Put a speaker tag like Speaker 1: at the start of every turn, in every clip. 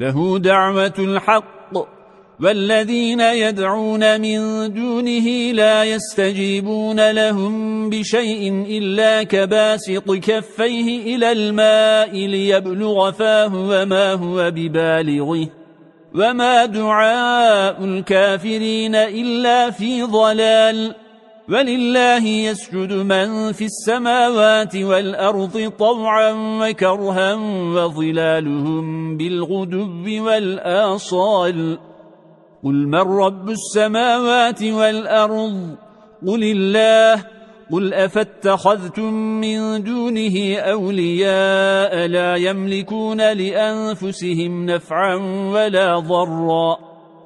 Speaker 1: له دعوة الحق والذين يدعون من دونه لا يستجيبون لهم بشيء إلا كباسط كفيه إلى الماء ليبلغ فاه وما هو ببالغه. وما دعاء الكافرين إلا في ضلال. ولله يسجد من في السماوات والأرض طوعا وكرها وظلالهم بالغدب والآصال. قل من رب السماوات والأرض؟ قل الله. قل أفاتخذتم من دونه أولياء لا يملكون لأنفسهم نفعا ولا ضرا.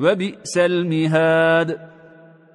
Speaker 1: وبئس المهاد.